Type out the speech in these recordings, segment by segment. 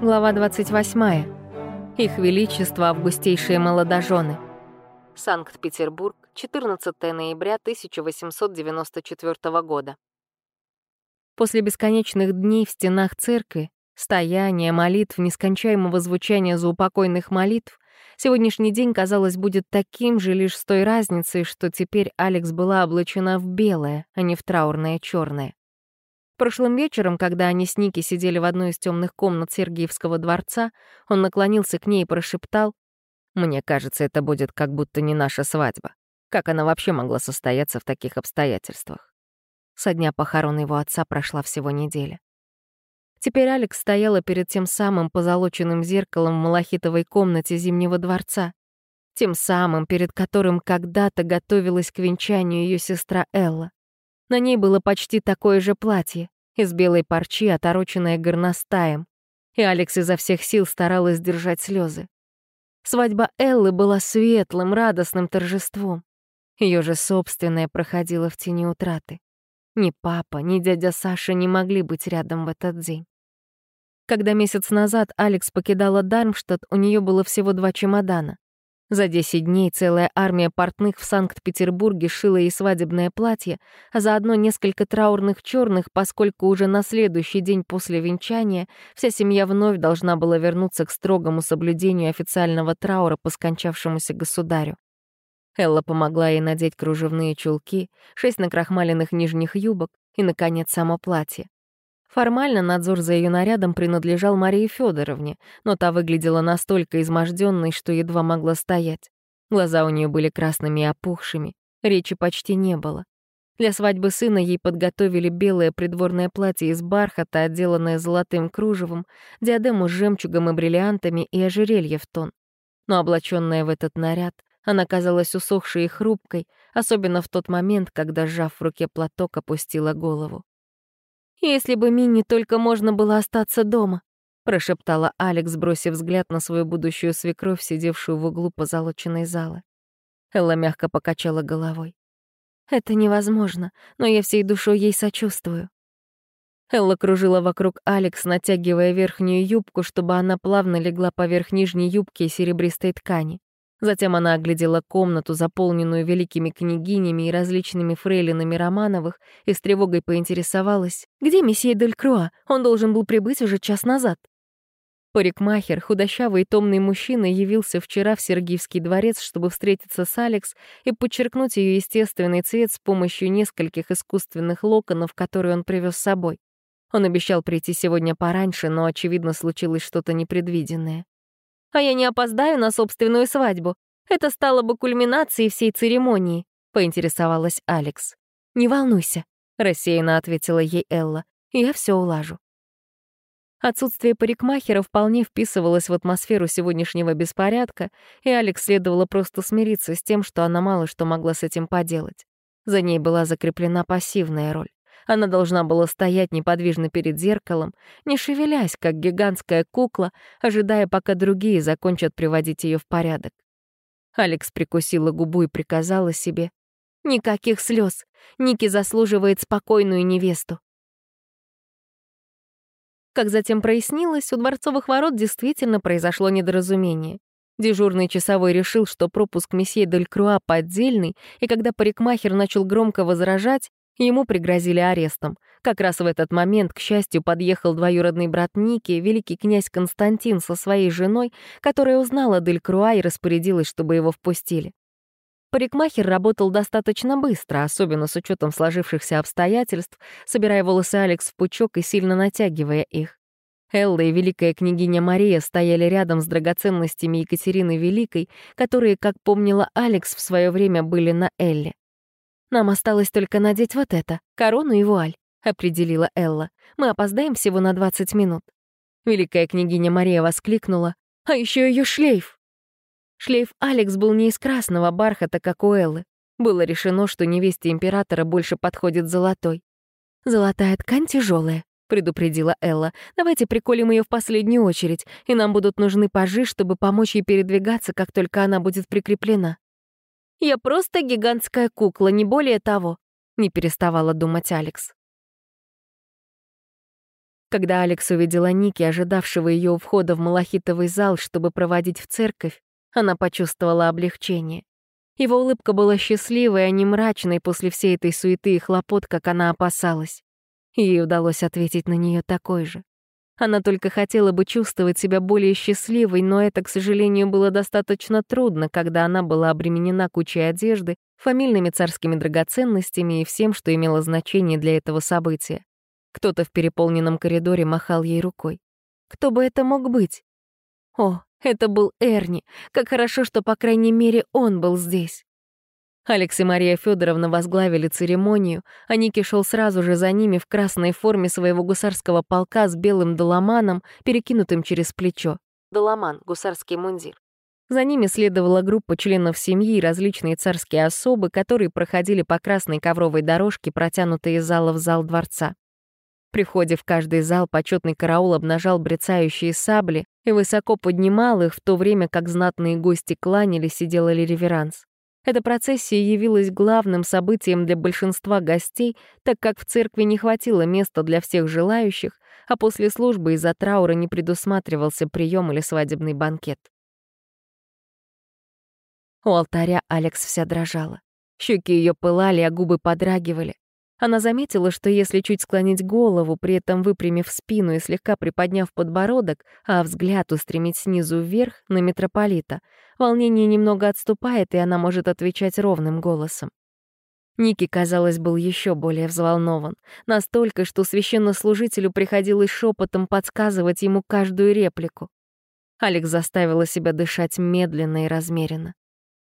Глава 28. Их Величество августейшие молодожены. Санкт-Петербург, 14 ноября 1894 года. После бесконечных дней в стенах церкви, стояния, молитв, нескончаемого звучания заупокойных молитв, сегодняшний день, казалось, будет таким же лишь с той разницей, что теперь Алекс была облачена в белое, а не в траурное черное. Прошлым вечером, когда они с Ники сидели в одной из темных комнат Сергиевского дворца, он наклонился к ней и прошептал, «Мне кажется, это будет как будто не наша свадьба. Как она вообще могла состояться в таких обстоятельствах?» Со дня похорон его отца прошла всего неделя. Теперь Алекс стояла перед тем самым позолоченным зеркалом в малахитовой комнате Зимнего дворца, тем самым, перед которым когда-то готовилась к венчанию ее сестра Элла. На ней было почти такое же платье, из белой парчи, отороченное горностаем, и Алекс изо всех сил старалась держать слезы. Свадьба Эллы была светлым, радостным торжеством. Ее же собственное проходило в тени утраты. Ни папа, ни дядя Саша не могли быть рядом в этот день. Когда месяц назад Алекс покидала Дармштадт, у нее было всего два чемодана. За 10 дней целая армия портных в Санкт-Петербурге шила ей свадебное платье, а заодно несколько траурных черных, поскольку уже на следующий день после венчания вся семья вновь должна была вернуться к строгому соблюдению официального траура по скончавшемуся государю. Элла помогла ей надеть кружевные чулки, шесть накрахмаленных нижних юбок и, наконец, само платье. Формально надзор за ее нарядом принадлежал Марии Федоровне, но та выглядела настолько изможденной, что едва могла стоять. Глаза у нее были красными и опухшими, речи почти не было. Для свадьбы сына ей подготовили белое придворное платье из бархата, отделанное золотым кружевом, диадему с жемчугом и бриллиантами и ожерелье в тон. Но облаченная в этот наряд, она казалась усохшей и хрупкой, особенно в тот момент, когда, сжав в руке платок, опустила голову. «Если бы Минни только можно было остаться дома», — прошептала Алекс, бросив взгляд на свою будущую свекровь, сидевшую в углу позолоченной залы. Элла мягко покачала головой. «Это невозможно, но я всей душой ей сочувствую». Элла кружила вокруг Алекс, натягивая верхнюю юбку, чтобы она плавно легла поверх нижней юбки и серебристой ткани. Затем она оглядела комнату, заполненную великими княгинями и различными фрейлинами Романовых, и с тревогой поинтересовалась, где месье Дель Круа? Он должен был прибыть уже час назад. Парикмахер, худощавый и томный мужчина, явился вчера в Сергиевский дворец, чтобы встретиться с Алекс и подчеркнуть ее естественный цвет с помощью нескольких искусственных локонов, которые он привез с собой. Он обещал прийти сегодня пораньше, но, очевидно, случилось что-то непредвиденное а я не опоздаю на собственную свадьбу. Это стало бы кульминацией всей церемонии», — поинтересовалась Алекс. «Не волнуйся», — рассеянно ответила ей Элла. «Я все улажу». Отсутствие парикмахера вполне вписывалось в атмосферу сегодняшнего беспорядка, и Алекс следовало просто смириться с тем, что она мало что могла с этим поделать. За ней была закреплена пассивная роль. Она должна была стоять неподвижно перед зеркалом, не шевелясь, как гигантская кукла, ожидая, пока другие закончат приводить ее в порядок. Алекс прикусила губу и приказала себе «Никаких слез. Ники заслуживает спокойную невесту». Как затем прояснилось, у дворцовых ворот действительно произошло недоразумение. Дежурный часовой решил, что пропуск месье Дель Круа поддельный, и когда парикмахер начал громко возражать, Ему пригрозили арестом. Как раз в этот момент, к счастью, подъехал двоюродный брат Ники, великий князь Константин со своей женой, которая узнала Дель Круа и распорядилась, чтобы его впустили. Парикмахер работал достаточно быстро, особенно с учетом сложившихся обстоятельств, собирая волосы Алекс в пучок и сильно натягивая их. Элла и великая княгиня Мария стояли рядом с драгоценностями Екатерины Великой, которые, как помнила Алекс, в свое время были на Элле. «Нам осталось только надеть вот это, корону и вуаль», — определила Элла. «Мы опоздаем всего на 20 минут». Великая княгиня Мария воскликнула. «А еще ее шлейф!» Шлейф Алекс был не из красного бархата, как у Эллы. Было решено, что невесте императора больше подходит золотой. «Золотая ткань тяжелая, предупредила Элла. «Давайте приколем ее в последнюю очередь, и нам будут нужны пажи, чтобы помочь ей передвигаться, как только она будет прикреплена». Я просто гигантская кукла, не более того», — не переставала думать Алекс. Когда Алекс увидела Ники, ожидавшего ее у входа в малахитовый зал, чтобы проводить в церковь, она почувствовала облегчение. Его улыбка была счастливой, а не мрачной после всей этой суеты и хлопот, как она опасалась. Ей удалось ответить на нее такой же. Она только хотела бы чувствовать себя более счастливой, но это, к сожалению, было достаточно трудно, когда она была обременена кучей одежды, фамильными царскими драгоценностями и всем, что имело значение для этого события. Кто-то в переполненном коридоре махал ей рукой. Кто бы это мог быть? О, это был Эрни. Как хорошо, что, по крайней мере, он был здесь. Алекс и Мария Федоровна возглавили церемонию, а Ники шел сразу же за ними в красной форме своего гусарского полка с белым доломаном, перекинутым через плечо. Доломан — гусарский мундир. За ними следовала группа членов семьи и различные царские особы, которые проходили по красной ковровой дорожке, протянутой из зала в зал дворца. При входе в каждый зал почетный караул обнажал брецающие сабли и высоко поднимал их, в то время как знатные гости кланялись и делали реверанс. Эта процессия явилась главным событием для большинства гостей, так как в церкви не хватило места для всех желающих, а после службы из-за траура не предусматривался прием или свадебный банкет. У алтаря Алекс вся дрожала. Щеки ее пылали, а губы подрагивали. Она заметила, что если чуть склонить голову, при этом выпрямив спину и слегка приподняв подбородок, а взгляд устремить снизу вверх на митрополита, волнение немного отступает, и она может отвечать ровным голосом. Ники, казалось, был еще более взволнован, настолько, что священнослужителю приходилось шепотом подсказывать ему каждую реплику. Алекс заставила себя дышать медленно и размеренно.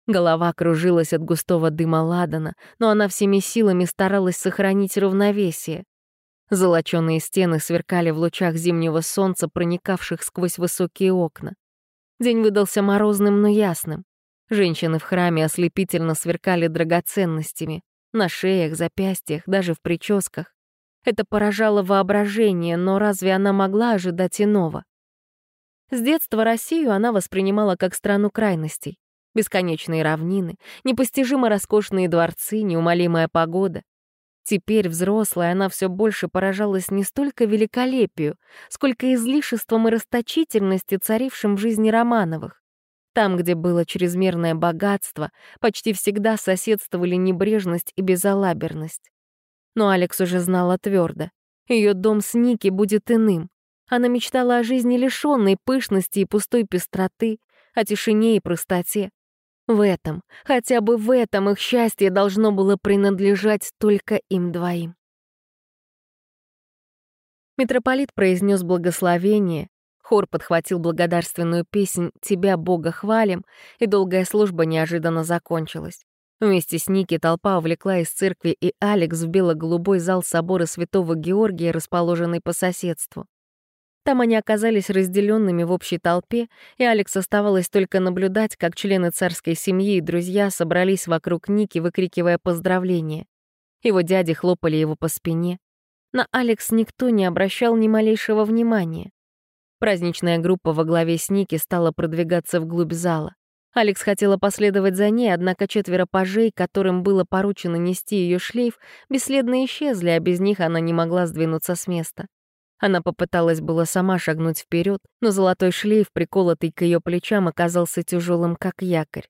Голова кружилась от густого дыма ладана, но она всеми силами старалась сохранить равновесие. Золочёные стены сверкали в лучах зимнего солнца, проникавших сквозь высокие окна. День выдался морозным, но ясным. Женщины в храме ослепительно сверкали драгоценностями. На шеях, запястьях, даже в прическах. Это поражало воображение, но разве она могла ожидать иного? С детства Россию она воспринимала как страну крайностей. Бесконечные равнины, непостижимо роскошные дворцы, неумолимая погода. Теперь, взрослая, она все больше поражалась не столько великолепию, сколько излишеством и расточительности, царившим в жизни Романовых. Там, где было чрезмерное богатство, почти всегда соседствовали небрежность и безалаберность. Но Алекс уже знала твердо. Ее дом с Ники будет иным. Она мечтала о жизни лишенной пышности и пустой пестроты, о тишине и простоте. В этом, хотя бы в этом их счастье должно было принадлежать только им двоим. Митрополит произнес благословение, хор подхватил благодарственную песнь «Тебя, Бога, хвалим», и долгая служба неожиданно закончилась. Вместе с Ники толпа увлекла из церкви и Алекс в бело-голубой зал собора Святого Георгия, расположенный по соседству. Там они оказались разделенными в общей толпе, и Алекс оставалось только наблюдать, как члены царской семьи и друзья собрались вокруг Ники, выкрикивая поздравления. Его дяди хлопали его по спине. На Алекс никто не обращал ни малейшего внимания. Праздничная группа во главе с Ники стала продвигаться вглубь зала. Алекс хотела последовать за ней, однако четверо пажей, которым было поручено нести ее шлейф, бесследно исчезли, а без них она не могла сдвинуться с места. Она попыталась было сама шагнуть вперед, но золотой шлейф, приколотый к ее плечам, оказался тяжелым, как якорь.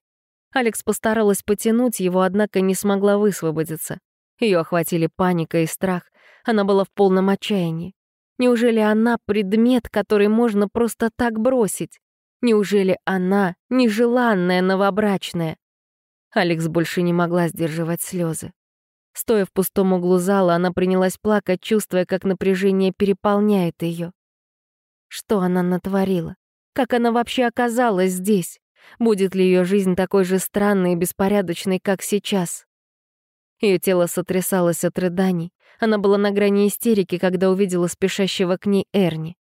Алекс постаралась потянуть его, однако не смогла высвободиться. Ее охватили паника и страх. Она была в полном отчаянии. Неужели она — предмет, который можно просто так бросить? Неужели она — нежеланная новобрачная? Алекс больше не могла сдерживать слезы. Стоя в пустом углу зала, она принялась плакать, чувствуя, как напряжение переполняет ее. Что она натворила? Как она вообще оказалась здесь? Будет ли ее жизнь такой же странной и беспорядочной, как сейчас? Ее тело сотрясалось от рыданий. Она была на грани истерики, когда увидела спешащего к ней Эрни.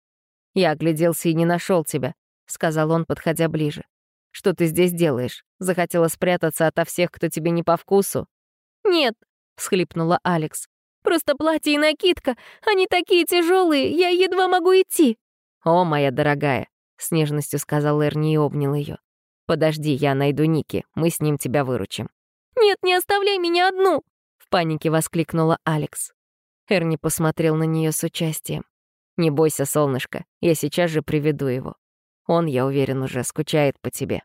«Я огляделся и не нашел тебя», — сказал он, подходя ближе. «Что ты здесь делаешь? Захотела спрятаться ото всех, кто тебе не по вкусу?» «Нет, всхлипнула Алекс. «Просто платье и накидка, они такие тяжелые, я едва могу идти». «О, моя дорогая», — с нежностью сказал Эрни и обнял ее. «Подожди, я найду Ники, мы с ним тебя выручим». «Нет, не оставляй меня одну!» — в панике воскликнула Алекс. Эрни посмотрел на нее с участием. Не бойся, солнышко, я сейчас же приведу его. Он, я уверен, уже скучает по тебе.